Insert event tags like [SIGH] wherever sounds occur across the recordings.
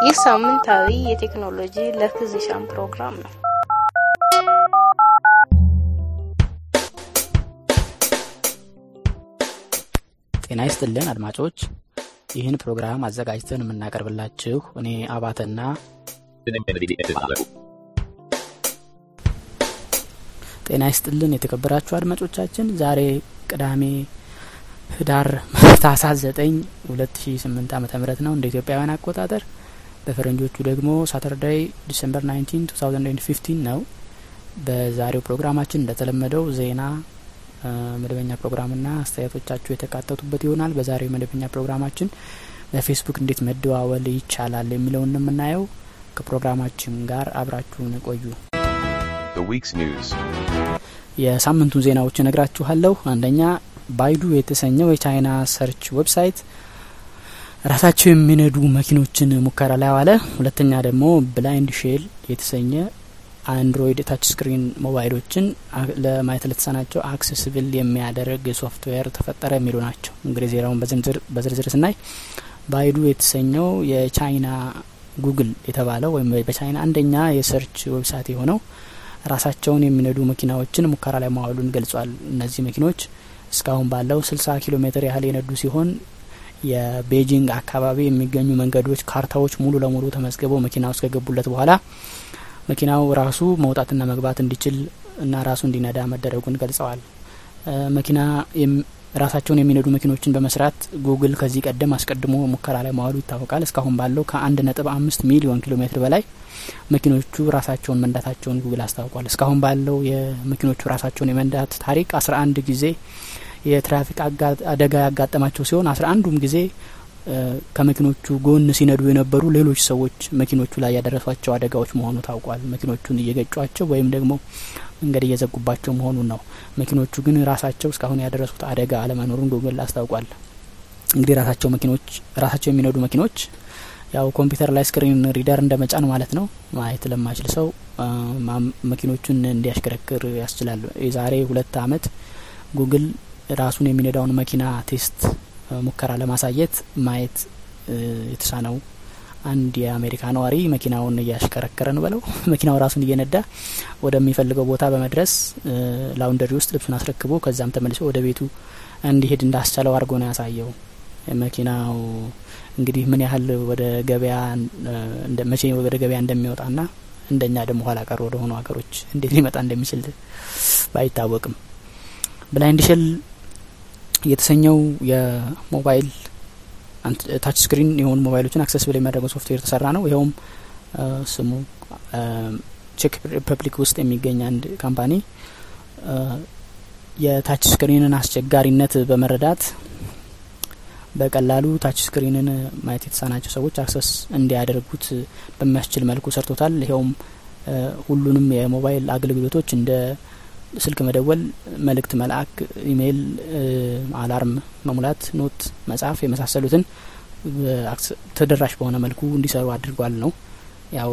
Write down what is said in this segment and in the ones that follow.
ይህ ሳምንታዊ የቴክኖሎጂ ለፊዚሻን ፕሮግራም ነው። ጤና ይስጥልን አድማጮች፣ ይህን ፕሮግራም አዘጋጅተን የምናቀርብላችሁ እኔ አባተና ጤና ይስጥልን የተከበራችሁ አድማጮቻችን፣ ዛሬ ቅዳሜ ህዳር [LAUGHS] ታህሳስ 9 2008 ዓ ም ነው እንደ ኢትዮጵያውያን አቆጣጠር። በፈረንጆቹ ደግሞ Saturday December 19 2015 ነው። በዛሬው ፕሮግራማችን እንደተለመደው ዜና መደበኛ ፕሮግራምና አስተያየቶቻችሁ የተካተቱበት ይሆናል። በዛሬው መደበኛ ፕሮግራማችን በፌስቡክ እንዴት መደዋወል ይቻላል የሚለውን የምናየው። ከፕሮግራማችን ጋር አብራችሁን ቆዩ። የሳምንቱን ዜናዎች እነግራችኋለሁ። አንደኛ Baidu የተሰኘው የቻይና search website ራሳቸው የሚነዱ መኪኖችን ሙከራ ላይ ዋለ። ሁለተኛ ደግሞ BlindShell የተሰኘ Android touch screen ሞባይሎችን ለማየት ለተሳናቸው accessible የሚያደርግ ሶፍትዌር ተፈጠረ የሚሉ ናቸው። እንግዲህ ዜናውን በዝርዝር ስናይ Baidu የተሰኘው የቻይና ጉግል የተባለው ወይም በቻይና አንደኛ የ search website የሆነው ራሳቸውን የሚነዱ መኪናዎችን ሙከራ ላይ ማዋሉን ገልጿል። እነዚህ መኪኖች እስካሁን ባለው 60 ኪሎ ሜትር ያህል የነዱ ሲሆን የቤጂንግ አካባቢ የሚገኙ መንገዶች ካርታዎች ሙሉ ለሙሉ ተመዝግበው መኪና ውስጥ ከገቡለት በኋላ መኪናው ራሱ መውጣትና መግባት እንዲችል እና ራሱ እንዲነዳ መደረጉን ገልጸዋል። መኪና ራሳቸውን የሚነዱ መኪኖችን በመስራት ጉግል ከዚህ ቀደም አስቀድሞ ሙከራ ላይ መዋሉ ይታወቃል። እስካሁን ባለው ከአንድ ነጥብ አምስት ሚሊዮን ኪሎ ሜትር በላይ መኪኖቹ ራሳቸውን መንዳታቸውን ጉግል አስታውቋል። እስካሁን ባለው የመኪኖቹ ራሳቸውን የመንዳት ታሪክ አስራ አንድ ጊዜ የትራፊክ አደጋ ያጋጠማቸው ሲሆን አስራ አንዱም ጊዜ ከመኪኖቹ ጎን ሲነዱ የነበሩ ሌሎች ሰዎች መኪኖቹ ላይ ያደረሷቸው አደጋዎች መሆኑ ታውቋል። መኪኖቹን እየገጯቸው ወይም ደግሞ መንገድ እየዘጉባቸው መሆኑን ነው። መኪኖቹ ግን ራሳቸው እስካሁን ያደረሱት አደጋ አለመኖሩን ጉግል አስታውቋል። እንግዲህ ራሳቸው መኪኖች ራሳቸው የሚነዱ መኪኖች ያው ኮምፒውተር ላይ screen reader እንደ መጫን ማለት ነው። ማየት ለማይችል ሰው መኪኖቹን እንዲያሽከረክር ያስችላል። የዛሬ ሁለት አመት ጉግል ራሱን የሚነዳውን መኪና test ሙከራ ለማሳየት ማየት የተሳነው አንድ የአሜሪካ ነዋሪ መኪናውን እያሽከረከረ ነው በለው [LAUGHS] መኪናው ራሱን እየነዳ ወደሚፈልገው ቦታ በመድረስ laundry ውስጥ ልብሱን አስረክቦ ከዛም ተመልሶ ወደ ቤቱ እንዲሄድ እንዳስቻለው አድርጎ ነው ያሳየው። መኪናው እንግዲህ ምን ያህል ወደ ገበያ መቼ ወደ ገበያ እንደሚወጣና እንደኛ ደግሞ ኋላ ቀር ወደ ሆኑ ሀገሮች እንዴት ሊመጣ እንደሚችል ባይታወቅም BlindShell የተሰኘው የሞባይል touch screen የሆኑ ሞባይሎችን accessible የሚያደርገው ሶፍትዌር የተሰራ ነው። ይኸውም ስሙ ቼክ ሪፐብሊክ ውስጥ የሚገኝ አንድ company የ touch screen ን አስቸጋሪነት በመረዳት በቀላሉ touch screen ን ማየት የተሳናቸው ሰዎች access እንዲያደርጉት በሚያስችል መልኩ ሰርቶታል። ይኸውም ሁሉንም የሞባይል አገልግሎቶች እንደ ስልክ መደወል፣ መልእክት መላክ፣ ኢሜይል፣ alarm መሙላት፣ note መጻፍ የመሳሰሉትን ተደራሽ በሆነ መልኩ እንዲሰሩ አድርጓል ነው። ያው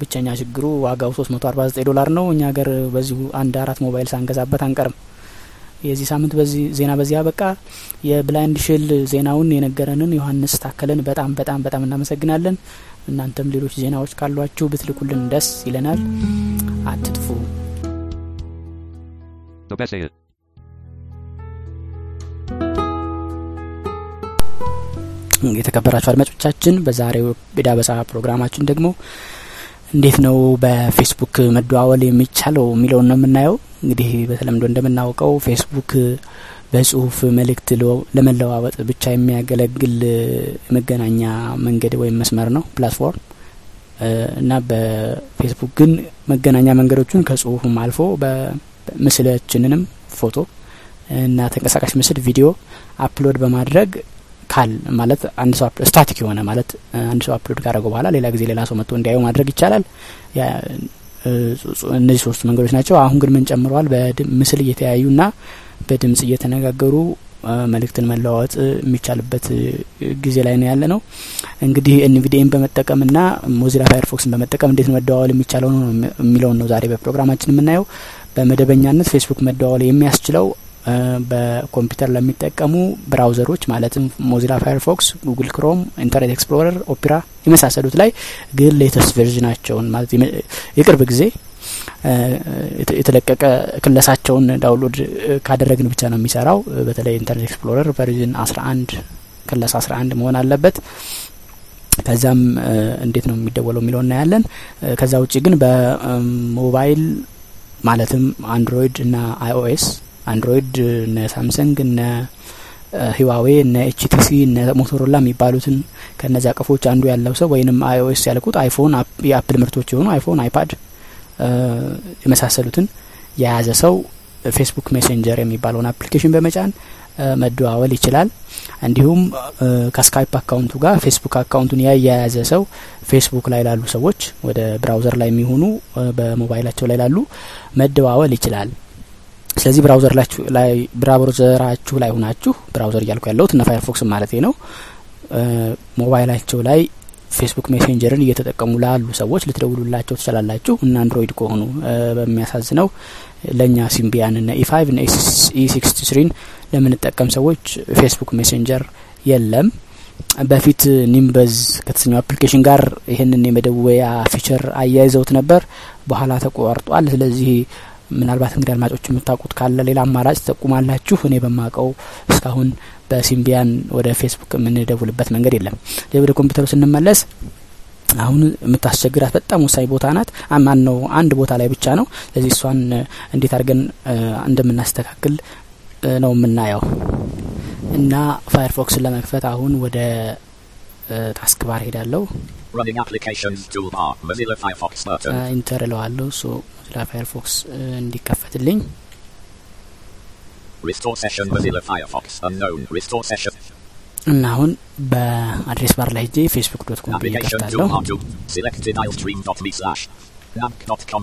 ብቸኛ ችግሩ ዋጋው ሶስት መቶ አርባ ዘጠኝ ዶላር ነው። እኛ ሀገር በዚሁ አንድ አራት ሞባይል ሳንገዛበት አንቀርም። የዚህ ሳምንት በዚህ ዜና በዚህ አበቃ። የ BlindShell ዜናውን የነገረንን ዮሐንስ ታከለን በጣም በጣም በጣም እናመሰግናለን። እናንተም ሌሎች ዜናዎች ካሏችሁ ብትልኩልን ደስ ይለናል። አትጥፉ። የተከበራችሁ አድማጮቻችን በዛሬው የዳበሳ ፕሮግራማችን ደግሞ እንዴት ነው በፌስቡክ መደዋወል የሚቻለው የሚለውን ነው የምናየው። እንግዲህ በተለምዶ እንደምናውቀው ፌስቡክ በጽሁፍ መልእክት ለመለዋወጥ ብቻ የሚያገለግል የመገናኛ መንገድ ወይም መስመር ነው platform እና በፌስቡክ ግን መገናኛ መንገዶቹን ከጽሁፍም አልፎ ምስላችንንም ፎቶ እና ተንቀሳቃሽ ምስል ቪዲዮ upload በማድረግ ካል ማለት አንድ ሰው static የሆነ ማለት አንድ ሰው upload ካደረገው በኋላ ሌላ ጊዜ ሌላ ሰው መጥቶ እንዲያዩ ማድረግ ይቻላል። እነዚህ ሶስቱ መንገዶች ናቸው። አሁን ግን ምን ጨምረዋል? በምስል እየተያዩና በድምጽ እየተነጋገሩ መልእክትን መለዋወጥ የሚቻልበት ጊዜ ላይ ነው ያለ ነው። እንግዲህ NVDA ን በመጠቀምና Mozilla Firefox ን በመጠቀም እንዴት መደዋወል የሚቻለው ነው የሚለውን ነው ዛሬ በፕሮግራማችን የምናየው። በመደበኛነት ፌስቡክ መደዋወል የሚያስችለው በኮምፒውተር ለሚጠቀሙ browser ኦች ማለትም Mozilla Firefox፣ Google Chrome፣ Internet Explorer፣ Opera የመሳሰሉት ላይ ግን latest version ኣቸውን ማለት የቅርብ ጊዜ የተለቀቀ ክለሳቸውን download ካደረግን ብቻ ነው የሚሰራው። በተለይ Internet Explorer version አስራ አንድ ክለሳ አስራ አንድ መሆን አለበት። ከዛም እንዴት ነው የሚደወለው የሚለው እናያለን። ከዛ ውጭ ግን በሞባይል ማለትም Android እና iOS። Android እነ Samsung እነ Huawei እነ HTC እነ Motorola የሚባሉትን ከነዚያ ቀፎች አንዱ ያለው ሰው ወይንም iOS ያልኩት iPhone የ Apple ምርቶች የሆኑ iPhone፣ iPad የመሳሰሉትን የያዘ ሰው Facebook Messenger የሚባለውን application በመጫን መደዋወል ይችላል። እንዲሁም ከ Skype account ኡ ጋር ፌስቡክ account ኡን ያያያዘ ሰው ፌስቡክ ላይ ላሉ ሰዎች ወደ browser ላይ የሚሆኑ በሞባይላቸው ላይ ላሉ መደዋወል ይችላል። ስለዚህ browser ኣችሁ ላይ ሆናችሁ browser እያልኩ ያለሁት እነ Firefox ማለት ነው። ሞባይላቸው ላይ Facebook Messenger ን እየተጠቀሙ ላሉ ሰዎች ልትደውሉላቸው ትችላላችሁ እና Android ከሆኑ በሚያሳዝነው ለእኛ Symbian ና E five ና E sixty three ን ለምንጠቀም ሰዎች Facebook Messenger የለም። በፊት Nimbuzz ከተሰኘው application ጋር ይህንን የመደወያ feature አያይዘውት ነበር። በኋላ ተቋርጧል። ስለዚህ ምናልባት እንግዲህ አድማጮች የምታውቁት ካለ ሌላ አማራጭ ትጠቁማላችሁ። እኔ በማውቀው እስካሁን በሲምቢያን ወደ ፌስቡክ የምንደውልበት መንገድ የለም። ወደ ኮምፒውተሩ ስንመለስ አሁን የምታስቸግራት በጣም ወሳኝ ቦታ ናት። ማን ነው አንድ ቦታ ላይ ብቻ ነው። ስለዚህ እሷን እንዴት አድርገን እንደምናስተካክል ነው የምናየው። እና ፋየርፎክስን ለመክፈት አሁን ወደ task bar ሄዳለሁ። enter እለዋለሁ። so Mozilla Firefox እንዲከፈትልኝ። እና አሁን በ address bar ላይ ሄጄ Facebook dot com ብዬ ከፍታለሁ። facebook.com አሁን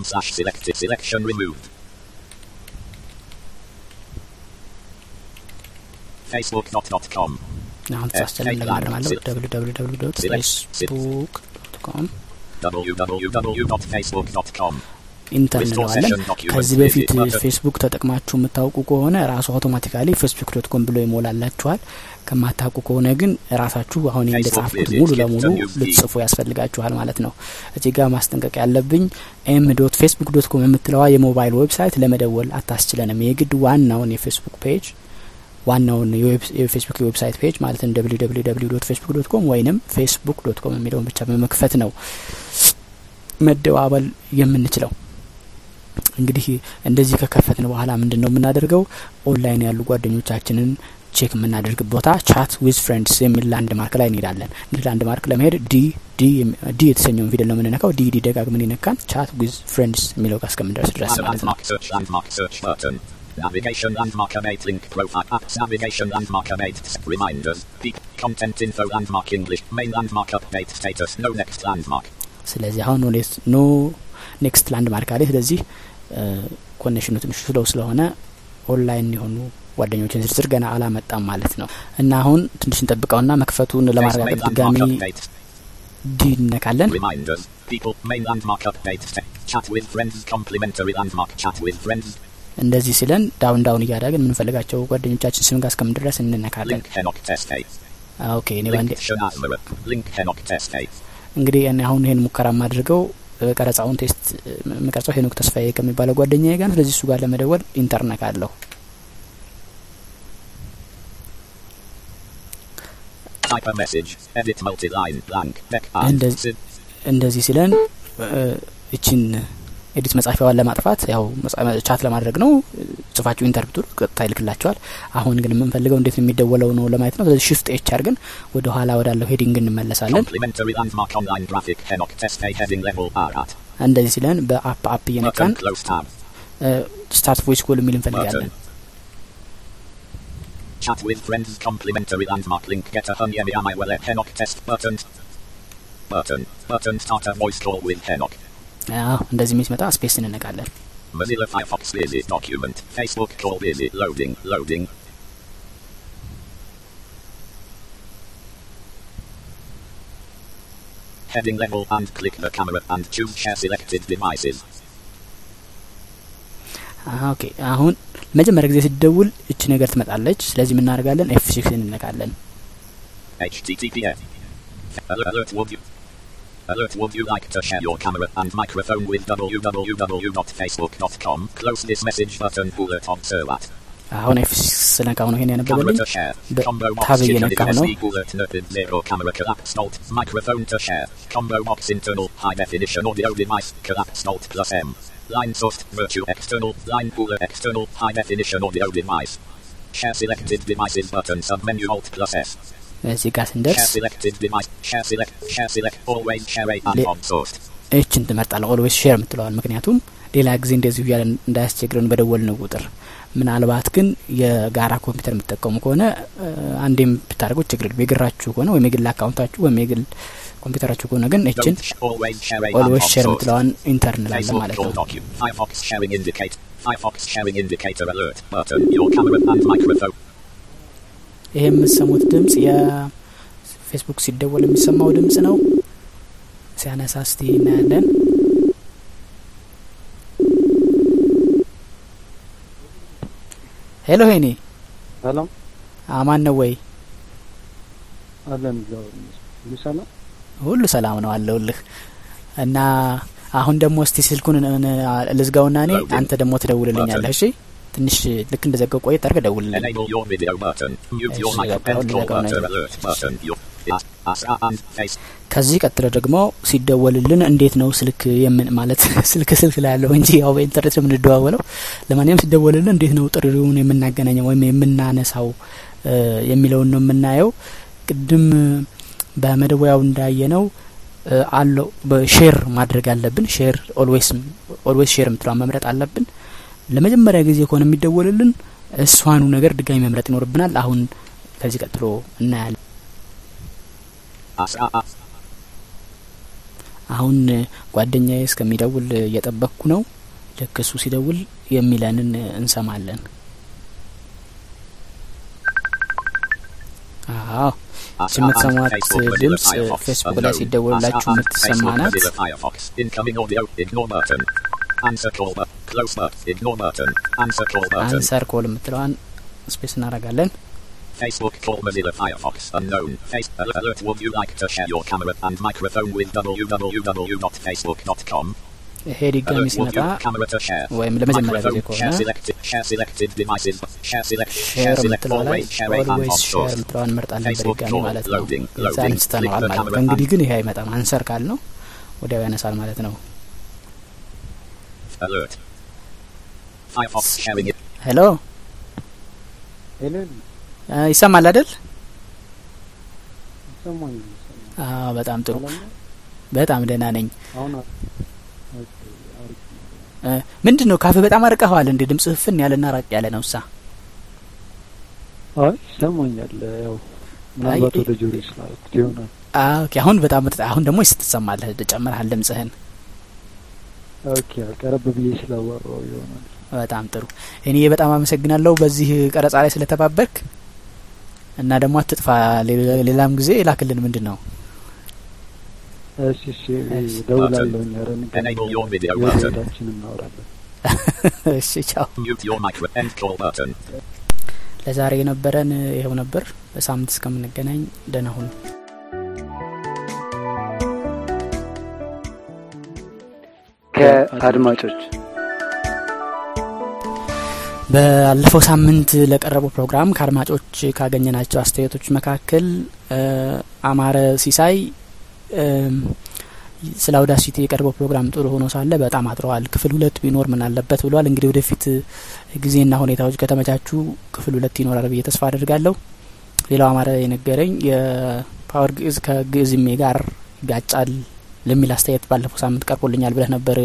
ተሳስተን ለማረማለሁ W W W dot Facebook dot com www.facebook.com enter እንለዋለን። ከዚህ በፊት ፌስቡክ ተጠቅማችሁ የምታውቁ ከሆነ ራሱ automatically Facebook dot com ብሎ ይሞላላችኋል። ከማታውቁ ከሆነ ግን ራሳችሁ አሁን እንደጻፍኩት ሙሉ ለሙሉ ልትጽፉ ያስፈልጋችኋል ማለት ነው። እዚህ ጋር ማስጠንቀቅ ያለብኝ M dot Facebook dot com የምትለዋ የሞባይል website ለመደወል አታስችለንም። የግድ ዋናውን የፌስቡክ page ዋናውን የፌስቡክ የ website page ማለትም W dot Facebook dot com ወይንም Facebook dot com የሚለውን ብቻ በመክፈት ነው መደዋወል የምንችለው። እንግዲህ እንደዚህ ከከፈትን በኋላ ምንድን ነው የምናደርገው? ኦንላይን ያሉ ጓደኞቻችንን check የምናደርግ ቦታ chat with friends የሚል landmark ላይ እንሄዳለን። እንግዲህ landmark ለመሄድ D D የተሰኘውን ፊደል ነው የምንነካው። D D ደጋግመን እየነካን chat with friends የሚለው ጋር እስከምንደርስ ድረስ ማለት ነው። navigation landmark mate link profile apps navigation landmark mate reminders peak content info landmark english main landmark update status no next landmark ስለዚህ አሁን ኖ ኔክስት ላንድ ማርክ አለ። ስለዚህ ኮኔክሽኑ ትንሽ ስለው ስለሆነ ኦንላይን የሆኑ ጓደኞችን ዝርዝር ገና አላመጣም ማለት ነው። እና አሁን ትንሽ እንጠብቀውና መክፈቱን ለማረጋገጥ ድጋሚ ዲ እነካለን። reminders people main landmark update sta- chat with እንደዚህ ሲለን ዳውን ዳውን እያደረግን የምንፈልጋቸው ጓደኞቻችን ስም ጋር እስከምንድረስ እንነካለን። ኦኬ እኔ ባንዴ link shanazmara link henok test A እንግዲህ እኔ አሁን ይሄን ሙከራ የማድርገው ቀረጻውን ቴስት የምቀርጸው ሄኖክ ተስፋዬ ከሚባለው ጓደኛዬ ጋር ስለዚህ እሱ ጋር ለመደወል sid እንደዚህ ሲለን እ፣ እቺን edit መጻፊያዋን ለማጥፋት ያው chat ለማድረግ ነው። ጽፋችሁ enter ብትሉ ቀጥታ ይልክላቸዋል። አሁን ግን የምንፈልገው እንዴት ነው የሚደወለው ነው ለማየት ነው። ስለዚህ shift H አድርገን ወደ ኋላ ወዳለው heading እንመለሳለን። እንደዚህ ሲለን በ up up እየነካን start voice call የሚል እንፈልጋለን። chat with friends complimentary landmark link get a yemi amai wele henok test button button button start a voice call with henok አዎ እንደዚህ የሚመጣ ስፔስ እንነካለን። Mozilla Firefox busy document Facebook call busy loading loading Heading level and click the camera and choose share selected devices. ኦኬ አሁን መጀመሪያ ጊዜ ሲደውል እች ነገር ትመጣለች። ስለዚህ የምናደርጋለን ኤፍ ሲክስ እንነካለን።. Alert, alert you Alert would you like to share your camera and microphone with www.facebook.com? Close this message button bullet observe that. አሁን ኤፍ ሲክስ ስነካው ነው ይሄን Camera ያነበበልኝ። to share. The Combo box tab chicken እየነካሁ ነው። SD bullet notted zero camera collapse alt. Microphone to share. Combo box internal high definition audio device collapse alt plus M. Line source virtual external line cooler external high definition audio device. Share selected devices button submenu alt plus S. እዚህ ጋር ስንደርስ. እችን ትመርጣለህ። Always share የምትለዋን። ምክንያቱም ሌላ ጊዜ እንደዚሁ እያለ እንዳያስቸግረን በደወልን ቁጥር ምናልባት ግን የጋራ ኮምፒውተር የምትጠቀሙ ከሆነ አንዴም ብታደርጉት ችግር የለም። የግራችሁ ከሆነ ወይም የግል አካውንታችሁ ወይም የግል ኮምፒውተራችሁ ከሆነ ግን እችን Always share. የምትለዋን enter እንላለን ማለት ነው።. Firefox sharing indicator alert button. Your camera and microphone. ይሄ የምትሰሙት ድምጽ የፌስቡክ ሲደወል የሚሰማው ድምጽ ነው። ሲያነሳ እስቲ እናያለን። Hello ሄኔ ሰላም አማን ነው ወይ? አለን ሁሉ ሰላም ሁሉ ሰላም ነው አለውልህ። እና አሁን ደግሞ እስቲ ስልኩን ልዝጋውና እኔ አንተ ደግሞ ትደውልልኛለህ። እሺ ትንሽ ልክ እንደዘጋው ቆየት አድርገህ ደውልልኝ።. ከዚህ ቀጥሎ ደግሞ ሲደወልልን እንዴት ነው ስልክ የምን ማለት [LAUGHS] ስልክ ስልክ ላይ ያለው እንጂ ያው በኢንተርኔት ነው የምንደዋወለው። ለማንኛውም ሲደወልልን እንዴት ነው ጥሪውን የምናገናኘው ወይም የምናነሳው የሚለውን ነው የምናየው። ቅድም በመደወያው እንዳየነው እ፣ አለው በ share ማድረግ አለብን። share always always share የምትለዋን መምረጥ አለብን። ለመጀመሪያ ጊዜ ከሆነ የሚደወልልን እሷኑ ነገር ድጋሚ መምረጥ ይኖርብናል። አሁን ከዚህ ቀጥሎ እናያለን። አሁን ጓደኛዬ እስከሚደውል እየጠበቅኩ ነው። ልክ እሱ ሲደውል የሚለንን እንሰማለን። አዎ ድምጽ Firefox. ፌስቡክ ላይ. ሲደወልላችሁ As, አንሰር ኮል የምትለዋን ስፔስ እናደርጋለን። Facebook call Mozilla Firefox unknown. Face alert, alert. Would you like to share your camera and microphone with www.facebook.com? ይሄ ድጋሚ ሲመጣ you camera to share? ወይም ለመጀመሪያ ጊዜ. ከሆነ. ሼር Share select. የምትለዋ ላይ Always share a and always share. የምትለዋን እንመርጣለን በድጋሚ. ማለት ነው። Loading. አንስተነዋል ማለት ነው። and- ግን ይሄ አይመጣም። answer call ነው ወዲያው ያነሳል ማለት ነው። Alert. Firefox sharing it. Hello ሄለን እ፣ ይሰማል አይደል? አዎ በጣም ጥሩ።? በጣም ደህና ነኝ። ምንድን ነው ካፌ በጣም አርቀኸዋል እንዴ? ድምጽህ ፍን ያለና ራቅ ያለ ነው ሳ አይ ይሰማኛል። ያው ምናልባት ወደ ጆሮ ይሆናል። Okay አሁን በጣም አሁን ደግሞ ስትሰማለህ ጨምረሃል ድምጽህን። Okay ቀረብ ብዬ ስላወራው ይሆናል። በጣም ጥሩ። እኔ በጣም አመሰግናለሁ በዚህ ቀረጻ ላይ ስለተባበርክ እና ደግሞ አትጥፋ። ሌላ- ሌላም ጊዜ ላክልን። ምንድን ነው እሺ እሺ እደውላለሁ። እናወራለን። [LAUGHS] እሺ ቻው።. ለዛሬ የነበረን ይኸው ነበር። በሳምንት እስከምንገናኝ ደህና ሁኑ። ከአድማጮች ባለፈው ሳምንት ለቀረበው ፕሮግራም ከአድማጮች ካገኘናቸው አስተያየቶች መካከል አማረ ሲሳይ ስለ አውዳሲቲ የቀረበው ፕሮግራም ጥሩ ሆኖ ሳለ በጣም አጥረዋል፣ ክፍል ሁለት ቢኖር ምን አለበት ብሏል። እንግዲህ ወደፊት ጊዜና ሁኔታዎች ከተመቻቹ ክፍል ሁለት ይኖራል ብዬ ተስፋ አድርጋለሁ። ሌላው አማረ የነገረኝ የፓወር ግዕዝ ከግዕዝሜ ጋር ይጋጫል ለሚል አስተያየት ባለፈው ሳምንት ቀርቦልኛል ብለህ ነበር።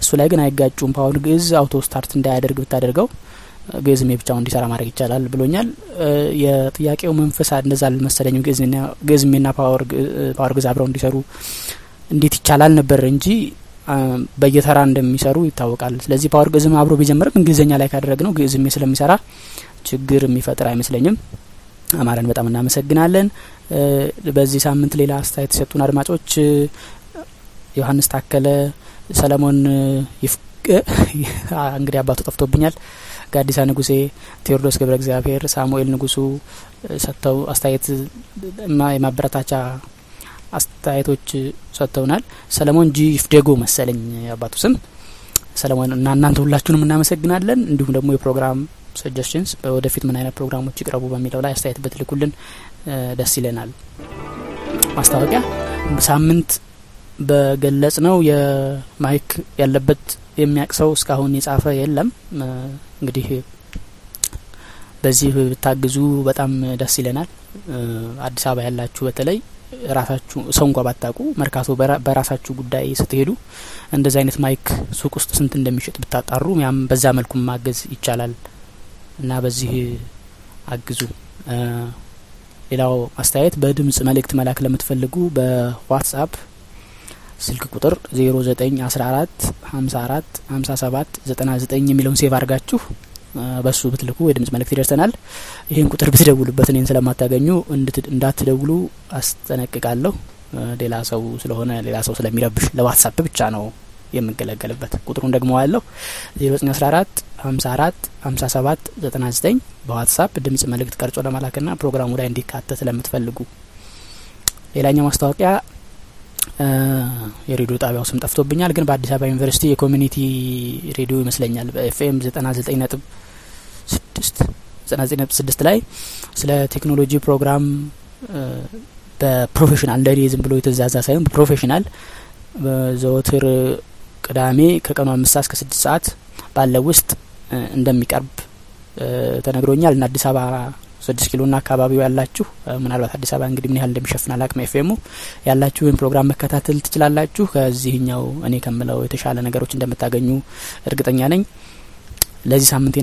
እሱ ላይ ግን አይጋጩም። ፓወር ግዕዝ auto start እንዳያደርግ ብታደርገው ግዕዝሜ ብቻውን እንዲሰራ ማድረግ ይቻላል ብሎኛል። የጥያቄው መንፈስ እንደዛ አልመሰለኝም። ግዕዝሜና ፓወር ግዕ- ፓወር ግዕዝ አብረው እንዲሰሩ እንዴት ይቻላል ነበር እንጂ በየተራ እንደሚሰሩ ይታወቃል። ስለዚህ ፓወር ግዕዝም አብሮ ቢጀምርም እንግሊዝኛ ላይ ካደረግ ነው ግዕዝሜ ስለሚሰራ ችግር የሚፈጥር አይመስለኝም። አማረን በጣም እናመሰግናለን። በዚህ ሳምንት ሌላ አስተያየት የሰጡን አድማጮች እ፣ ዮሐንስ ታከለ፣ ሰለሞን እንግዲህ አባቱ ጠፍቶብኛል ጋዲሳ ንጉሴ፣ ቴዎድሮስ ገብረ እግዚአብሔር፣ ሳሙኤል ንጉሱ ሰጥተው አስተያየት የማበረታቻ አስተያየቶች ሰጥተውናል። ሰለሞን ጂ ፍደጎ መሰለኝ አባቱ ስም ሰለሞን እና እናንተ ሁላችሁንም እናመሰግናለን። እንዲሁም ደግሞ የፕሮግራም suggestions ወደፊት ምን አይነት ፕሮግራሞች ይቅረቡ በሚለው ላይ አስተያየት ብትልኩልን ደስ ይለናል። ማስታወቂያ ሳምንት በገለጽ ነው የማይክ ያለበት የሚያውቅ ሰው እስካሁን የጻፈ የለም። እንግዲህ በዚህ ብታግዙ በጣም ደስ ይለናል። አዲስ አበባ ያላችሁ በተለይ ራሳችሁ ሰው እንኳ ባታውቁ መርካቶ በራሳችሁ ጉዳይ ስትሄዱ እንደዚህ አይነት mic ሱቅ ውስጥ ስንት እንደሚሸጥ ብታጣሩ ያም በዛ መልኩ ማገዝ ይቻላል እና በዚህ አግዙ። ሌላው አስተያየት በድምጽ መልእክት መላክ ለምትፈልጉ በዋትስአፕ ስልክ ቁጥር 0914 54 57 99 የሚለውን save አድርጋችሁ በሱ ብትልኩ የድምጽ መልእክት ይደርሰናል። ይህን ቁጥር ብትደውሉበት እኔን ስለማታገኙ እንዳትደውሉ አስጠነቅቃለሁ። ሌላ ሰው ስለሆነ ሌላ ሰው ስለሚረብሽ ለዋትሳፕ ብቻ ነው የምገለገልበት። ቁጥሩን ደግሞ ያለው 0914 54 57 99 በዋትሳፕ ድምጽ መልእክት ቀርጾ ለመላክና ፕሮግራሙ ላይ እንዲካተት ስለምትፈልጉ። ሌላኛው ማስታወቂያ የሬዲዮ ጣቢያው ስም ጠፍቶብኛል፣ ግን በአዲስ አበባ ዩኒቨርሲቲ የኮሚኒቲ ሬዲዮ ይመስለኛል። በኤፍኤም 99 ነጥብ ስድስት ዘጠና ዘጠኝ ነጥብ ስድስት ላይ ስለ ቴክኖሎጂ ፕሮግራም በ professional እንደ ዝም ብሎ የተዛዛ ሳይሆን በ professional ዘወትር ቅዳሜ ከቀኑ አምስት ሰዓት እስከ ስድስት ሰዓት ባለው ውስጥ እንደሚቀርብ ተነግሮኛል። እና አዲስ አበባ ስድስት ኪሎ ና አካባቢው ያላችሁ ምናልባት አዲስ አበባ እንግዲህ ምን ያህል እንደሚሸፍን አላቅም ኤፍኤሙ ያላችሁ ወይም ፕሮግራም መከታተል ትችላላችሁ። ከዚህኛው እኔ ከምለው የተሻለ ነገሮች እንደምታገኙ እርግጠኛ ነኝ። ለዚህ ሳምንት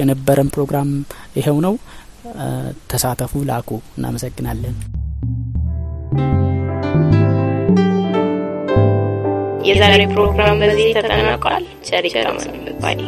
የነበረን ፕሮግራም ይኸው ነው። ተሳተፉ፣ ላኩ። እናመሰግናለን። የዛሬ ፕሮግራም በዚህ ተጠናቋል። ቸር ይግጠመን ባይ